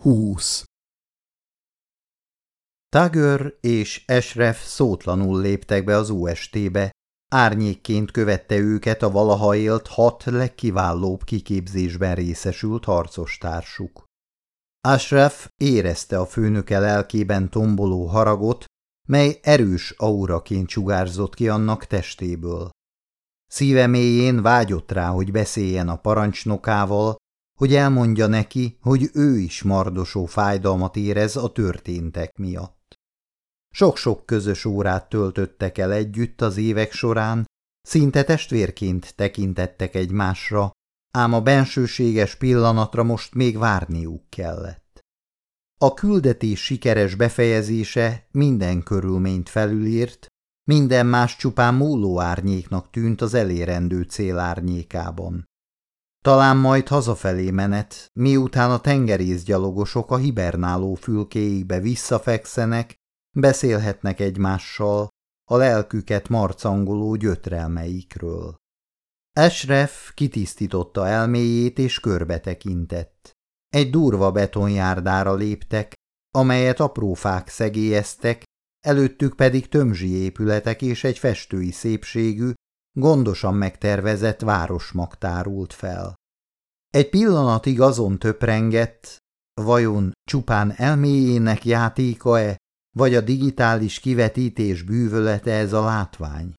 20 Tagör és Esref szótlanul léptek be az UST-be, árnyékként követte őket a valaha élt hat legkiválóbb kiképzésben részesült harcostársuk. Ashraf érezte a főnöke lelkében tomboló haragot, mely erős auraként sugárzott ki annak testéből. Szíve mélyén vágyott rá, hogy beszéljen a parancsnokával, hogy elmondja neki, hogy ő is mardosó fájdalmat érez a történtek miatt. Sok-sok közös órát töltöttek el együtt az évek során, szinte testvérként tekintettek egymásra, ám a bensőséges pillanatra most még várniuk kellett. A küldetés sikeres befejezése minden körülményt felülírt, minden más csupán múló árnyéknak tűnt az elérendő cél árnyékában. Talán majd hazafelé menet, miután a tengerészgyalogosok a hibernáló fülkéikbe visszafekszenek, beszélhetnek egymással a lelküket marcangoló gyötrelmeikről. Esref kitisztította elméjét és körbe tekintett. Egy durva betonjárdára léptek, amelyet apró fák szegélyeztek, előttük pedig tömzsi épületek és egy festői szépségű, gondosan megtervezett városmag tárult fel. Egy pillanatig azon töprengett, vajon csupán elméjének játéka-e, vagy a digitális kivetítés bűvölete ez a látvány?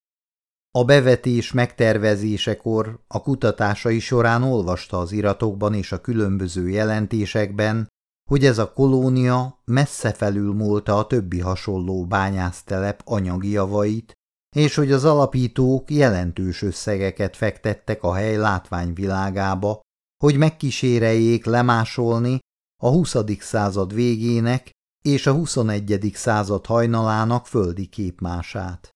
A bevetés megtervezésekor a kutatásai során olvasta az iratokban és a különböző jelentésekben, hogy ez a kolónia messze felülmúlta a többi hasonló bányásztelep anyagi javait, és hogy az alapítók jelentős összegeket fektettek a hely látványvilágába, hogy megkíséreljék lemásolni a 20. század végének és a 21. század hajnalának földi képmását.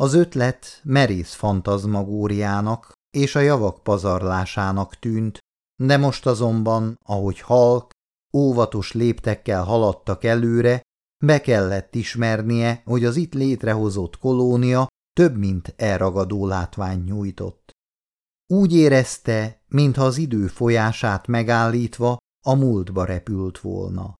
Az ötlet merész fantazmagóriának és a javak pazarlásának tűnt, de most azonban, ahogy halk, óvatos léptekkel haladtak előre, be kellett ismernie, hogy az itt létrehozott kolónia több, mint elragadó látvány nyújtott. Úgy érezte, mintha az idő folyását megállítva a múltba repült volna.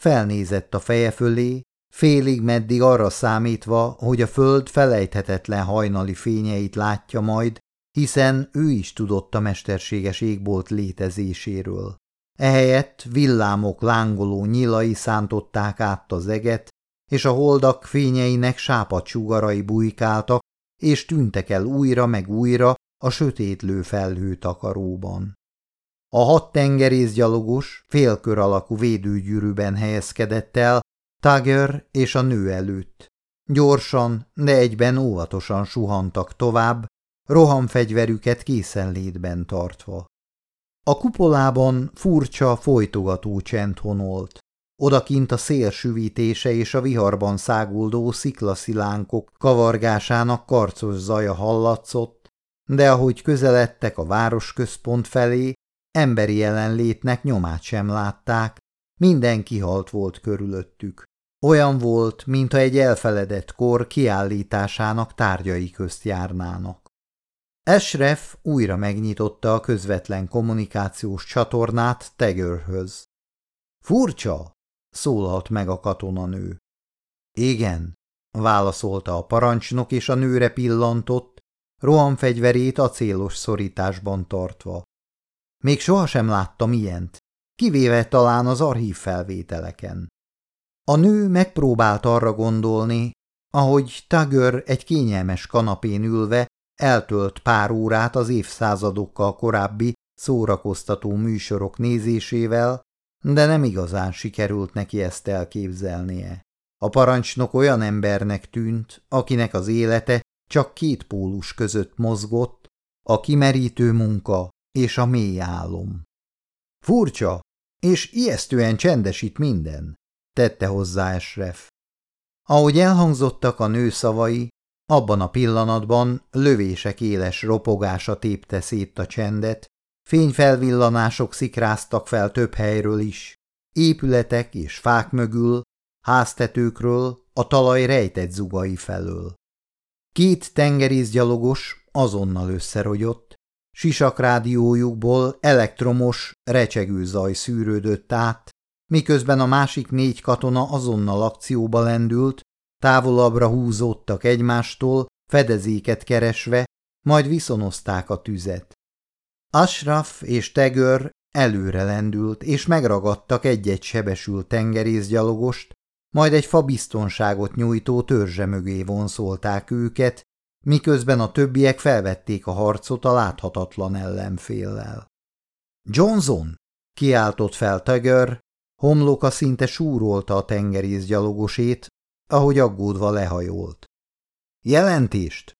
Felnézett a feje fölé, félig meddig arra számítva, hogy a föld felejthetetlen hajnali fényeit látja majd, hiszen ő is tudott a mesterséges égbolt létezéséről. Ehelyett villámok lángoló nyilai szántották át az eget, és a holdak fényeinek sápat sugarai bujkáltak, és tűntek el újra meg újra a sötétlő felhő takaróban. A hat tengerészgyalogos félkör alakú védőgyűrűben helyezkedett el Tiger és a nő előtt. Gyorsan, de egyben óvatosan suhantak tovább, rohamfegyverüket készenlétben tartva. A kupolában furcsa, folytogató csend honolt. Odakint a szél és a viharban száguldó sziklaszilánkok kavargásának karcos zaja hallatszott, de ahogy közeledtek a városközpont felé, emberi jelenlétnek nyomát sem látták, minden kihalt volt körülöttük. Olyan volt, mintha egy elfeledett kor kiállításának tárgyai közt járnának. Esref újra megnyitotta a közvetlen kommunikációs csatornát Tegörhöz. Furcsa, szólalt meg a katonanő. Igen, válaszolta a parancsnok, és a nőre pillantott, rohamfegyverét acélos szorításban tartva. Még sohasem láttam ilyent, kivéve talán az archív felvételeken. A nő megpróbált arra gondolni, ahogy Tagör egy kényelmes kanapén ülve eltölt pár órát az évszázadokkal korábbi szórakoztató műsorok nézésével, de nem igazán sikerült neki ezt elképzelnie. A parancsnok olyan embernek tűnt, akinek az élete csak két pólus között mozgott, a kimerítő munka és a mély álom. Furcsa, és ijesztően csendes itt minden, tette hozzá Esref. Ahogy elhangzottak a nő szavai, abban a pillanatban lövések éles ropogása tépte szét a csendet, fényfelvillanások szikráztak fel több helyről is, épületek és fák mögül, háztetőkről, a talaj rejtett zugai felől. Két tengerészgyalogos azonnal összerogyott, sisakrádiójukból elektromos, recsegő zaj szűrődött át, miközben a másik négy katona azonnal akcióba lendült, távolabbra húzódtak egymástól, fedezéket keresve, majd viszonozták a tüzet. Ashraf és Tegör előre lendült, és megragadtak egy-egy sebesült tengerészgyalogost, majd egy fabiztonságot nyújtó törzse mögé vonszolták őket, miközben a többiek felvették a harcot a láthatatlan ellenféllel. Johnson! kiáltott fel Tegör, homloka szinte súrolta a tengerészgyalogosét, ahogy aggódva lehajolt. Jelentést!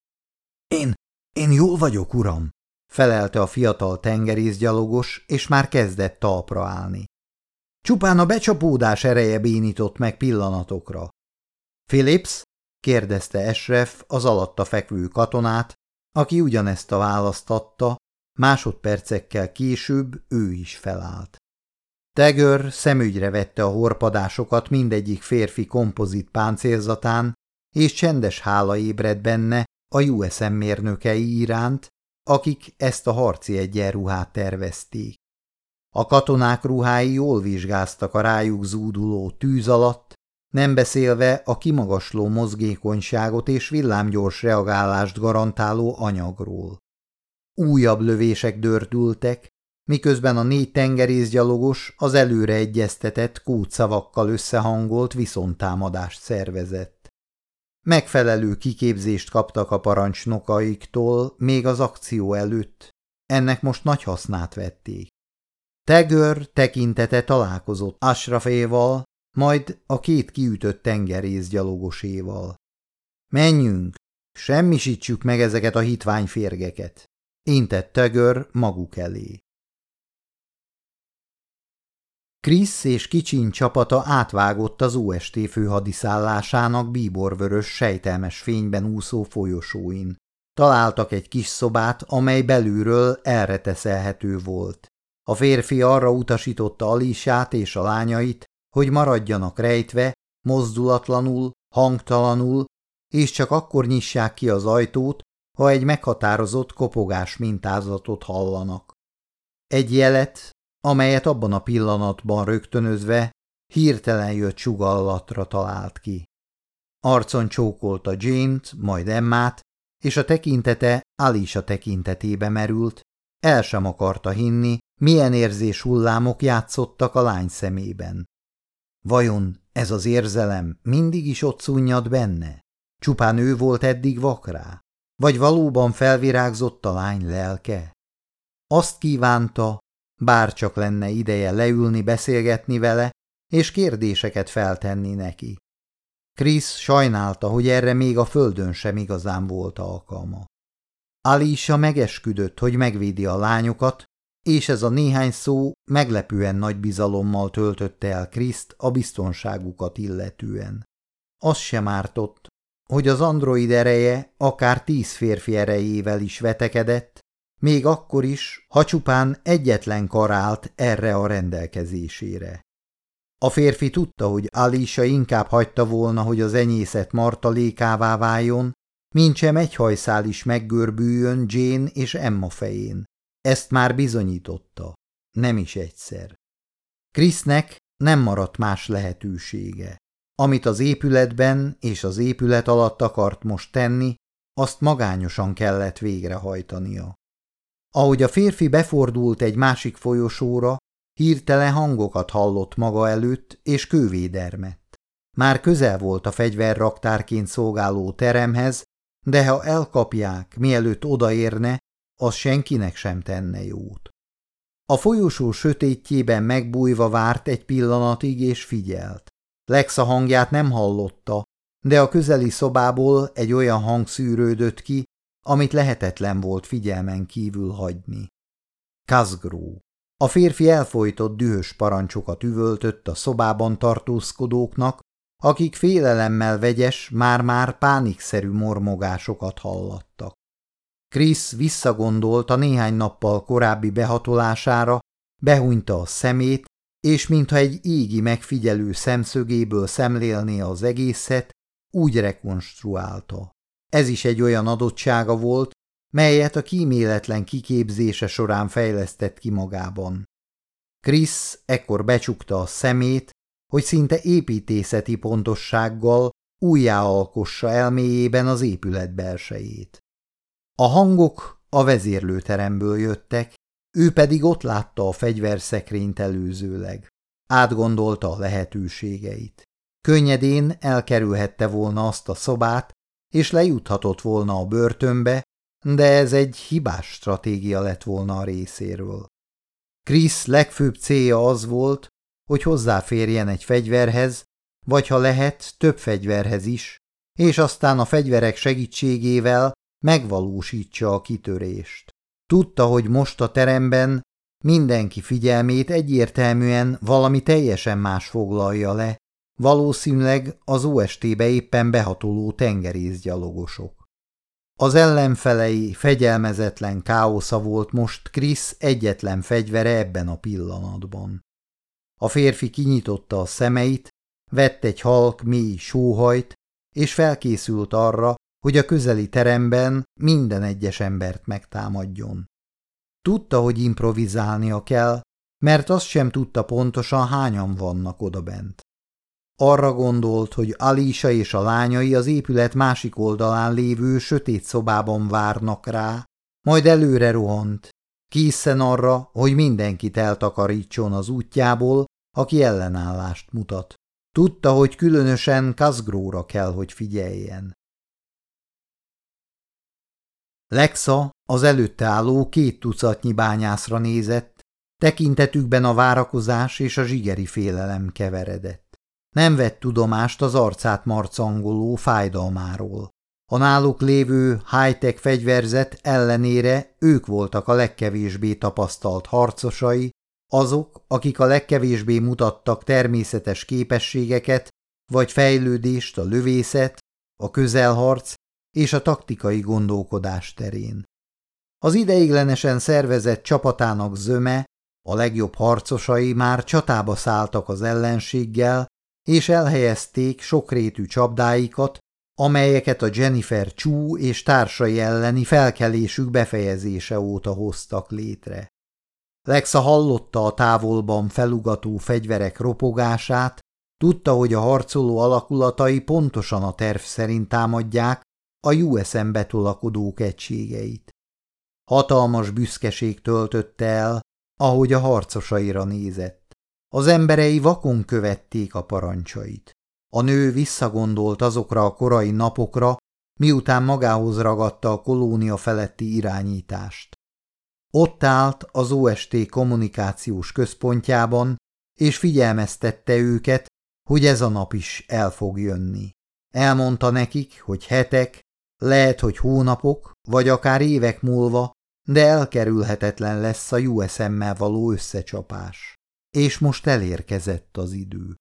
Én, én jól vagyok, uram, felelte a fiatal tengerészgyalogos, és már kezdett talpra állni. Csupán a becsapódás ereje bénított meg pillanatokra. Philips? kérdezte Esref az alatta fekvő katonát, aki ugyanezt a választ adta, másodpercekkel később ő is felállt. Tegör szemügyre vette a horpadásokat mindegyik férfi kompozit páncélzatán, és csendes hála ébredt benne a USM mérnökei iránt, akik ezt a harci egyenruhát tervezték. A katonák ruhái jól vizsgáztak a rájuk zúduló tűz alatt, nem beszélve a kimagasló mozgékonyságot és villámgyors reagálást garantáló anyagról. Újabb lövések dördültek, miközben a négy tengerészgyalogos az előre egyeztetett kódszavakkal összehangolt viszonttámadást szervezett. Megfelelő kiképzést kaptak a parancsnokaiktól még az akció előtt, ennek most nagy hasznát vették. Tegör tekintete találkozott Ashraféval, majd a két kiütött tengerészgyalogoséval. Menjünk, semmisítsük meg ezeket a hitványférgeket, intett Tegör maguk elé. Krisz és Kicsin csapata átvágott az OST főhadiszállásának bíborvörös sejtelmes fényben úszó folyosóin. Találtak egy kis szobát, amely belülről elreteszelhető volt. A férfi arra utasította Alisát és a lányait, hogy maradjanak rejtve, mozdulatlanul, hangtalanul, és csak akkor nyissák ki az ajtót, ha egy meghatározott kopogás mintázatot hallanak. Egy jelet, amelyet abban a pillanatban rögtönözve hirtelen jött sugallatra talált ki. Arcon csókolta Jane-t, majd Emmát, és a tekintete Alisa tekintetébe merült, el sem akarta hinni, milyen érzés hullámok játszottak a lány szemében. Vajon ez az érzelem mindig is ott szunnyad benne? Csupán ő volt eddig vakrá? Vagy valóban felvirágzott a lány lelke? Azt kívánta, bár csak lenne ideje leülni, beszélgetni vele, és kérdéseket feltenni neki. Krisz sajnálta, hogy erre még a földön sem igazán volt alkalma. Alisa megesküdött, hogy megvédi a lányokat, és ez a néhány szó meglepően nagy bizalommal töltötte el Kriszt a biztonságukat illetően. Az sem ártott, hogy az android ereje akár tíz férfi erejével is vetekedett, még akkor is, ha csupán egyetlen kar állt erre a rendelkezésére. A férfi tudta, hogy Alisa inkább hagyta volna, hogy az enyészet martalékává váljon, mint sem egy hajszál is meggörbüljön Jane és Emma fején. Ezt már bizonyította, nem is egyszer. Krisznek nem maradt más lehetősége. Amit az épületben és az épület alatt akart most tenni, azt magányosan kellett végrehajtania. Ahogy a férfi befordult egy másik folyosóra, hirtelen hangokat hallott maga előtt, és kővédermett. Már közel volt a fegyverraktárként szolgáló teremhez, de ha elkapják, mielőtt odaérne, az senkinek sem tenne jót. A folyosó sötétjében megbújva várt egy pillanatig és figyelt. Lexa hangját nem hallotta, de a közeli szobából egy olyan hang szűrődött ki, amit lehetetlen volt figyelmen kívül hagyni. Kazgró. A férfi elfolytott dühös parancsokat üvöltött a szobában tartózkodóknak, akik félelemmel vegyes, már-már pánikszerű mormogásokat hallattak. Krisz visszagondolt a néhány nappal korábbi behatolására, behunyta a szemét, és mintha egy égi megfigyelő szemszögéből szemlélné az egészet, úgy rekonstruálta. Ez is egy olyan adottsága volt, melyet a kíméletlen kiképzése során fejlesztett ki magában. Krisz ekkor becsukta a szemét, hogy szinte építészeti pontossággal újjáalkossa elméjében az épület belsejét. A hangok a vezérlőteremből jöttek, ő pedig ott látta a fegyverszekrényt előzőleg. Átgondolta a lehetőségeit. Könnyedén elkerülhette volna azt a szobát, és lejuthatott volna a börtönbe, de ez egy hibás stratégia lett volna a részéről. Krisz legfőbb célja az volt, hogy hozzáférjen egy fegyverhez, vagy ha lehet, több fegyverhez is, és aztán a fegyverek segítségével megvalósítsa a kitörést. Tudta, hogy most a teremben mindenki figyelmét egyértelműen valami teljesen más foglalja le, valószínűleg az OST-be éppen behatoló tengerészgyalogosok. Az ellenfelei fegyelmezetlen káosza volt most Krisz egyetlen fegyvere ebben a pillanatban. A férfi kinyitotta a szemeit, vett egy halk, mély sóhajt, és felkészült arra, hogy a közeli teremben minden egyes embert megtámadjon. Tudta, hogy improvizálnia kell, mert azt sem tudta pontosan hányan vannak odabent. Arra gondolt, hogy Alisa és a lányai az épület másik oldalán lévő sötét szobában várnak rá, majd előre rohant, készen arra, hogy mindenkit eltakarítson az útjából, aki ellenállást mutat. Tudta, hogy különösen Kazgróra kell, hogy figyeljen. Lexa az előtte álló két tucatnyi bányászra nézett, tekintetükben a várakozás és a zsigeri félelem keveredett. Nem vett tudomást az arcát marcangoló fájdalmáról. A náluk lévő high-tech fegyverzet ellenére ők voltak a legkevésbé tapasztalt harcosai, azok, akik a legkevésbé mutattak természetes képességeket vagy fejlődést a lövészet, a közelharc és a taktikai gondolkodás terén. Az ideiglenesen szervezett csapatának zöme, a legjobb harcosai már csatába szálltak az ellenséggel, és elhelyezték sokrétű csapdáikat, amelyeket a Jennifer Chu és társai elleni felkelésük befejezése óta hoztak létre. Lexa hallotta a távolban felugató fegyverek ropogását, tudta, hogy a harcoló alakulatai pontosan a terv szerint támadják a USM betolakodók egységeit. Hatalmas büszkeség töltötte el, ahogy a harcosaira nézett. Az emberei vakon követték a parancsait. A nő visszagondolt azokra a korai napokra, miután magához ragadta a kolónia feletti irányítást. Ott állt az OST kommunikációs központjában, és figyelmeztette őket, hogy ez a nap is el fog jönni. Elmondta nekik, hogy hetek, lehet, hogy hónapok, vagy akár évek múlva, de elkerülhetetlen lesz a USM-mel való összecsapás. És most elérkezett az idő.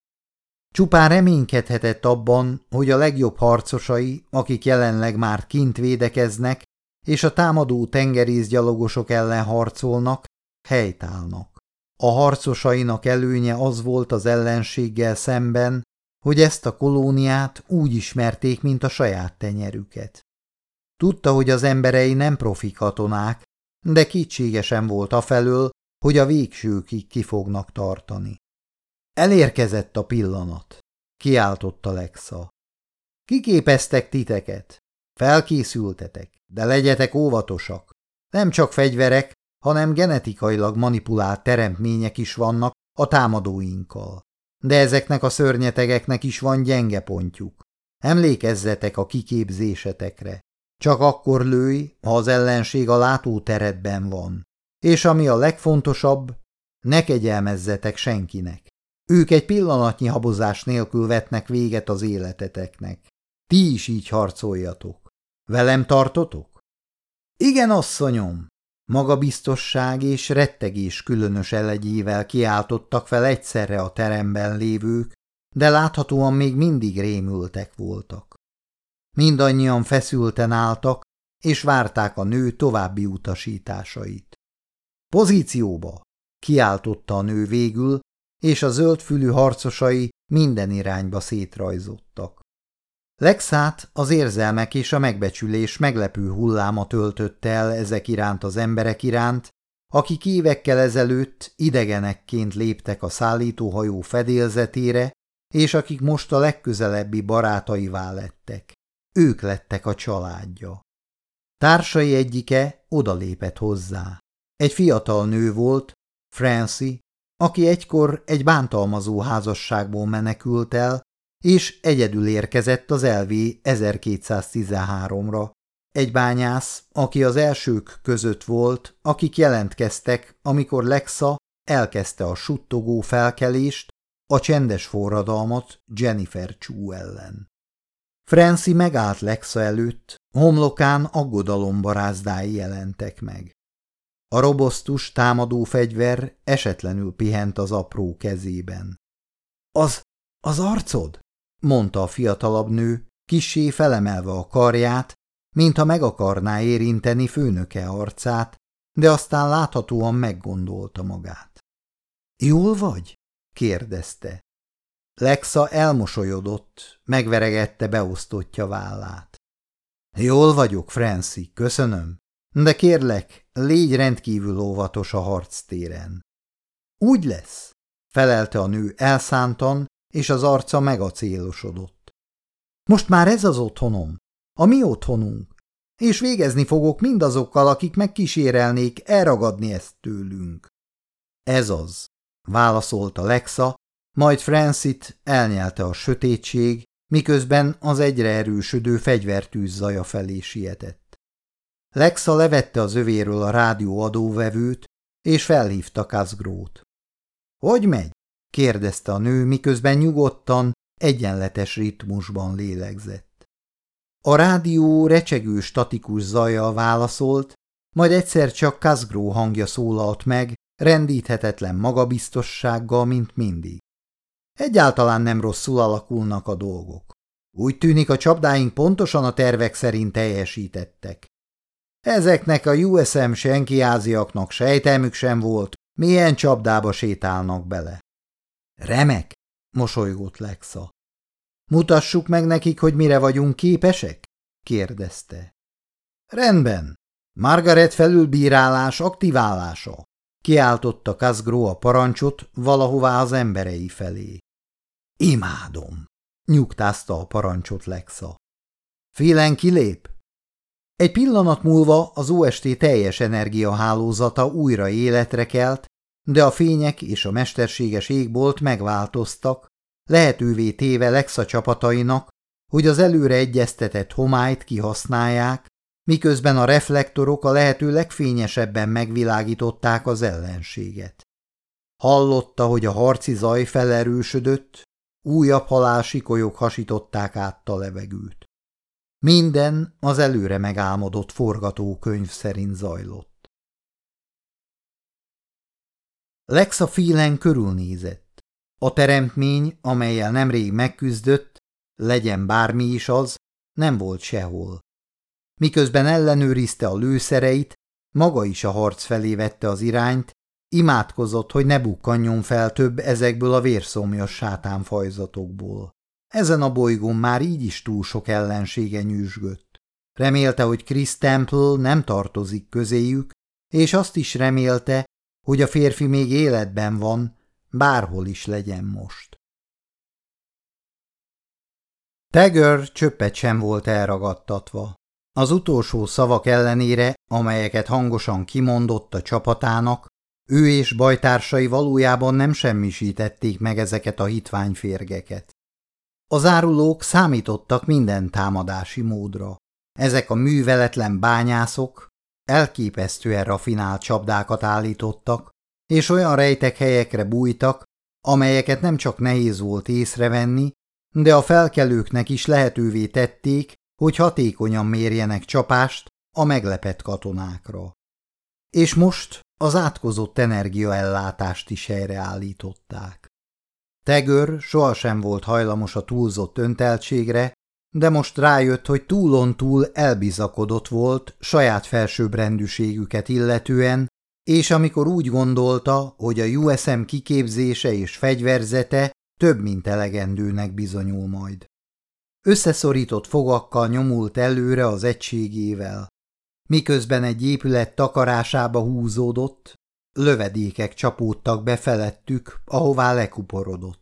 Csupán reménykedhetett abban, hogy a legjobb harcosai, akik jelenleg már kint védekeznek, és a támadó tengerészgyalogosok ellen harcolnak, helytállnak. A harcosainak előnye az volt az ellenséggel szemben, hogy ezt a kolóniát úgy ismerték, mint a saját tenyerüket. Tudta, hogy az emberei nem profi katonák, de kétségesen volt afelől, hogy a végsőkig ki fognak tartani. Elérkezett a pillanat, kiáltotta Lexa. Kiképeztek titeket, felkészültetek, de legyetek óvatosak. Nem csak fegyverek, hanem genetikailag manipulált teremtmények is vannak a támadóinkkal. De ezeknek a szörnyetegeknek is van gyenge pontjuk. Emlékezzetek a kiképzésetekre. Csak akkor lőj, ha az ellenség a látóteredben van. És ami a legfontosabb, ne kegyelmezzetek senkinek. Ők egy pillanatnyi habozás nélkül vetnek véget az életeteknek. Ti is így harcoljatok. Velem tartotok? Igen, asszonyom! Magabiztosság és rettegés különös elegyével kiáltottak fel egyszerre a teremben lévők, de láthatóan még mindig rémültek voltak. Mindannyian feszülten álltak, és várták a nő további utasításait. Pozícióba! kiáltotta a nő végül, és a zöldfülű harcosai minden irányba szétrajzottak. Lexát az érzelmek és a megbecsülés meglepő hulláma töltötte el ezek iránt az emberek iránt, akik évekkel ezelőtt idegenekként léptek a szállítóhajó fedélzetére, és akik most a legközelebbi barátaivá lettek. Ők lettek a családja. Társai egyike odalépett hozzá. Egy fiatal nő volt, Francie, aki egykor egy bántalmazó házasságból menekült el, és egyedül érkezett az LV 1213-ra. Egy bányász, aki az elsők között volt, akik jelentkeztek, amikor Lexa elkezdte a suttogó felkelést, a csendes forradalmat Jennifer Chu ellen. Franci megállt Lexa előtt, homlokán aggodalombarázdái jelentek meg. A robosztus támadó fegyver esetlenül pihent az apró kezében. – Az, az arcod? – mondta a fiatalabb nő, kissé felemelve a karját, mintha meg akarná érinteni főnöke arcát, de aztán láthatóan meggondolta magát. – Jól vagy? – kérdezte. Lexa elmosolyodott, megveregette beosztottja vállát. – Jól vagyok, Franci, köszönöm, de kérlek, légy rendkívül óvatos a harctéren. – Úgy lesz – felelte a nő elszántan, és az arca megacélosodott. – Most már ez az otthonom, a mi otthonunk, és végezni fogok mindazokkal, akik megkísérelnék elragadni ezt tőlünk. Ez az, válaszolta Lexa, majd Francit elnyelte a sötétség, miközben az egyre erősödő fegyvertűz zaja felé sietett. Lexa levette az övéről a rádió adóvevőt, és felhívta Kazgrót. – Hogy megy? – kérdezte a nő, miközben nyugodtan, egyenletes ritmusban lélegzett. A rádió recsegő statikus zaja válaszolt, majd egyszer csak Kazgró hangja szólalt meg, rendíthetetlen magabiztossággal, mint mindig. Egyáltalán nem rosszul alakulnak a dolgok. Úgy tűnik, a csapdáink pontosan a tervek szerint teljesítettek. Ezeknek a USM senkiáziaknak sejtelmük sem volt, milyen csapdába sétálnak bele. Remek, mosolygott Lexa. Mutassuk meg nekik, hogy mire vagyunk képesek? kérdezte. Rendben. Margaret felülbírálás aktiválása. Kiáltotta Kazgró a parancsot valahová az emberei felé. Imádom, nyugtázta a parancsot Lexa. Félen kilép? Egy pillanat múlva az OST teljes energiahálózata újra életre kelt, de a fények és a mesterséges égbolt megváltoztak, lehetővé téve Lexa csapatainak, hogy az előre egyeztetett homályt kihasználják, miközben a reflektorok a lehető legfényesebben megvilágították az ellenséget. Hallotta, hogy a harci zaj felerősödött, újabb halálsikolyok hasították át a levegőt. Minden az előre megálmodott forgatókönyv szerint zajlott. Lexa Phelan körülnézett. A teremtmény, amelyel nemrég megküzdött, legyen bármi is az, nem volt sehol. Miközben ellenőrizte a lőszereit, maga is a harc felé vette az irányt, imádkozott, hogy ne bukkanjon fel több ezekből a vérszomjas sátánfajzatokból. Ezen a bolygón már így is túl sok ellensége nyűsgött. Remélte, hogy Chris Temple nem tartozik közéjük, és azt is remélte, hogy a férfi még életben van, bárhol is legyen most. Tegör csöppet sem volt elragadtatva. Az utolsó szavak ellenére, amelyeket hangosan kimondott a csapatának, ő és bajtársai valójában nem semmisítették meg ezeket a hitványférgeket. Az árulók számítottak minden támadási módra. Ezek a műveletlen bányászok elképesztően rafinált csapdákat állítottak, és olyan rejtek helyekre bújtak, amelyeket nem csak nehéz volt észrevenni, de a felkelőknek is lehetővé tették, hogy hatékonyan mérjenek csapást a meglepett katonákra. És most az átkozott energiaellátást is helyreállították. Tegör sohasem volt hajlamos a túlzott önteltségre, de most rájött, hogy túlon túl elbizakodott volt saját felsőbbrendűségüket illetően, és amikor úgy gondolta, hogy a USM kiképzése és fegyverzete több mint elegendőnek bizonyul majd. Összeszorított fogakkal nyomult előre az egységével. Miközben egy épület takarásába húzódott, Lövedékek csapódtak be felettük, ahová lekuporodott.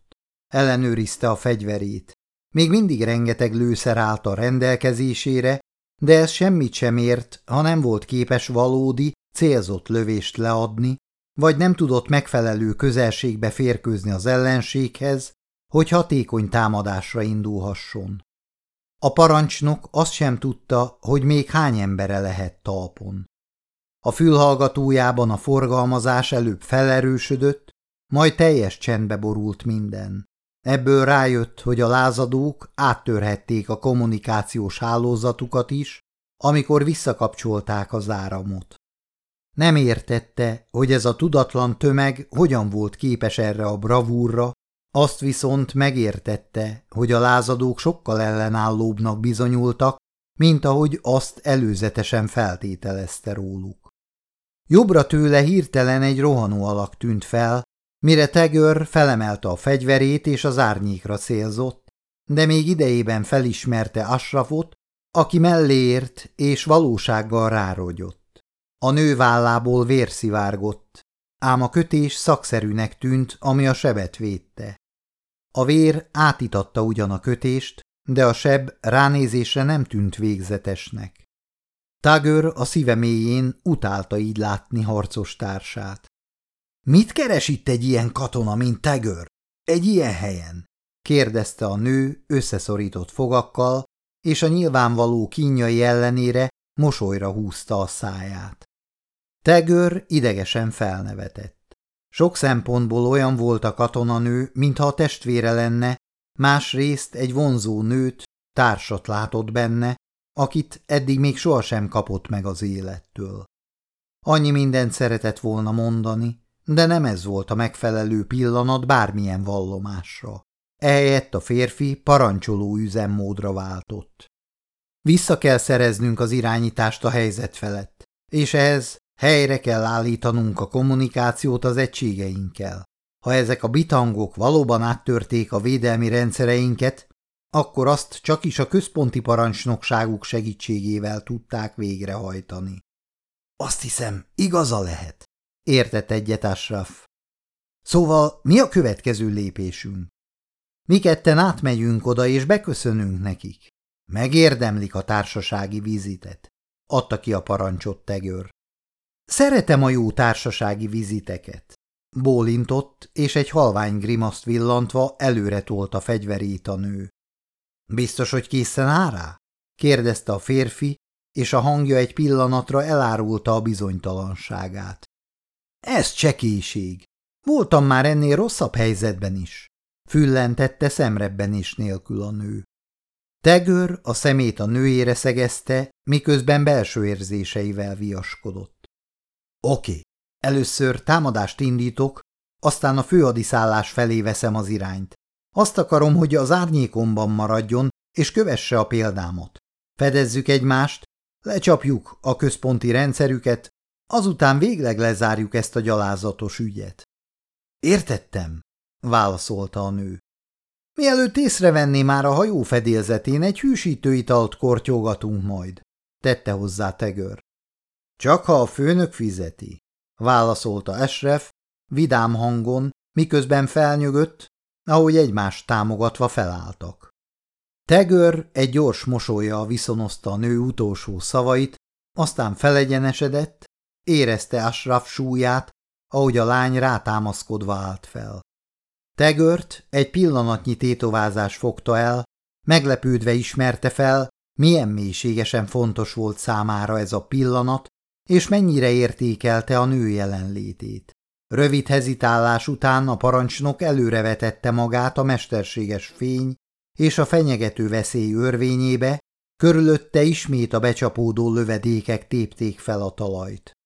Ellenőrizte a fegyverét. Még mindig rengeteg lőszer állt a rendelkezésére, de ez semmit sem ért, ha nem volt képes valódi, célzott lövést leadni, vagy nem tudott megfelelő közelségbe férkőzni az ellenséghez, hogy hatékony támadásra indulhasson. A parancsnok azt sem tudta, hogy még hány embere lehet talpon. A fülhallgatójában a forgalmazás előbb felerősödött, majd teljes csendbe borult minden. Ebből rájött, hogy a lázadók áttörhették a kommunikációs hálózatukat is, amikor visszakapcsolták az áramot. Nem értette, hogy ez a tudatlan tömeg hogyan volt képes erre a bravúrra, azt viszont megértette, hogy a lázadók sokkal ellenállóbbnak bizonyultak, mint ahogy azt előzetesen feltételezte róluk. Jobbra tőle hirtelen egy rohanó alak tűnt fel, mire Tegör felemelte a fegyverét és az árnyékra célzott, de még idejében felismerte Asrafot, aki melléért és valósággal rárogyott. A nő vállából vér szivárgott, ám a kötés szakszerűnek tűnt, ami a sebet védte. A vér átitatta ugyan a kötést, de a seb ránézésre nem tűnt végzetesnek. Tagör a szíve mélyén utálta így látni harcos társát. Mit keres itt egy ilyen katona, mint Tagör? Egy ilyen helyen? kérdezte a nő összeszorított fogakkal, és a nyilvánvaló kínjai ellenére mosolyra húzta a száját. Tegör idegesen felnevetett. Sok szempontból olyan volt a katonanő, mintha a testvére lenne, másrészt egy vonzó nőt, társat látott benne, akit eddig még sohasem kapott meg az élettől. Annyi mindent szeretett volna mondani, de nem ez volt a megfelelő pillanat bármilyen vallomásra. Ehelyett a férfi parancsoló üzemmódra váltott. Vissza kell szereznünk az irányítást a helyzet felett, és ehhez helyre kell állítanunk a kommunikációt az egységeinkkel. Ha ezek a bitangok valóban áttörték a védelmi rendszereinket, akkor azt csak is a központi parancsnokságuk segítségével tudták végrehajtani. Azt hiszem, igaza lehet, értett egyet Ashraf. Szóval mi a következő lépésünk? Mi ketten átmegyünk oda és beköszönünk nekik. Megérdemlik a társasági vizitet, adta ki a parancsot Tegör. Szeretem a jó társasági viziteket. Bólintott, és egy halvány grimaszt villantva előre tolt a fegyverét a nő. Biztos, hogy készen áll rá? kérdezte a férfi, és a hangja egy pillanatra elárulta a bizonytalanságát. Ez csekéség. Voltam már ennél rosszabb helyzetben is. Füllentette szemrebben is nélkül a nő. Tegör a szemét a nőjére szegezte, miközben belső érzéseivel viaskodott. Oké, először támadást indítok, aztán a főhadiszállás felé veszem az irányt. Azt akarom, hogy az árnyékomban maradjon, és kövesse a példámot. Fedezzük egymást, lecsapjuk a központi rendszerüket, azután végleg lezárjuk ezt a gyalázatos ügyet. Értettem, válaszolta a nő. Mielőtt észrevenné már a hajó fedélzetén, egy hűsítőitalt kortyogatunk majd, tette hozzá Tegör. Csak ha a főnök fizeti, válaszolta Esref, vidám hangon, miközben felnyögött, ahogy egymást támogatva felálltak. Tegör egy gyors mosolya viszonozta a nő utolsó szavait, aztán felegyenesedett, érezte Asraf súlyát, ahogy a lány rátámaszkodva állt fel. Tegört egy pillanatnyi tétovázás fogta el, meglepődve ismerte fel, milyen mélységesen fontos volt számára ez a pillanat, és mennyire értékelte a nő jelenlétét. Rövid hezitálás után a parancsnok előrevetette magát a mesterséges fény és a fenyegető veszély örvényébe, körülötte ismét a becsapódó lövedékek tépték fel a talajt.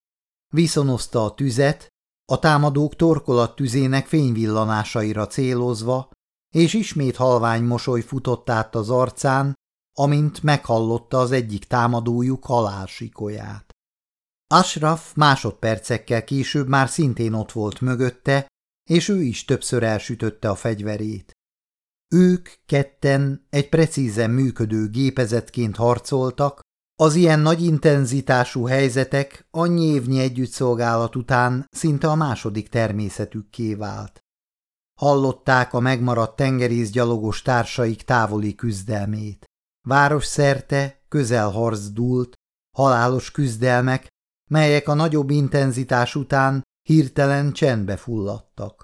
Viszonozta a tüzet, a támadók torkolat tüzének fényvillanásaira célozva, és ismét halvány mosoly futott át az arcán, amint meghallotta az egyik támadójuk halálsikolyát. Ashraf másodpercekkel később már szintén ott volt mögötte, és ő is többször elsütötte a fegyverét. Ők ketten egy precízen működő gépezetként harcoltak, Az ilyen nagy intenzitású helyzetek annyi évnyi együttszolgálat után szinte a második természetükké vált. Hallották a megmaradt tengerészgyalogos társaik távoli küzdelmét. Város szerte közelharc dúlt, halálos küzdelmek, melyek a nagyobb intenzitás után hirtelen csendbe fulladtak.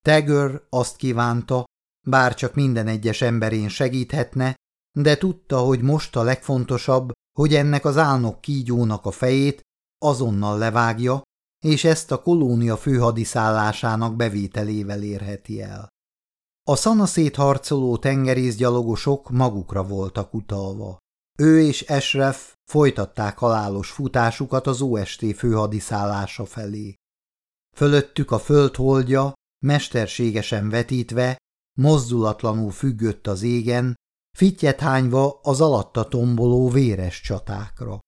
Tegör azt kívánta, bár csak minden egyes emberén segíthetne, de tudta, hogy most a legfontosabb, hogy ennek az álnok kígyónak a fejét azonnal levágja, és ezt a kolónia főhadiszállásának bevételével érheti el. A szanaszét harcoló tengerészgyalogosok magukra voltak utalva. Ő és Esref folytatták halálos futásukat az OST főhadiszállása felé. Fölöttük a földholdja, mesterségesen vetítve, mozdulatlanul függött az égen, fittyet hányva az alatta tomboló véres csatákra.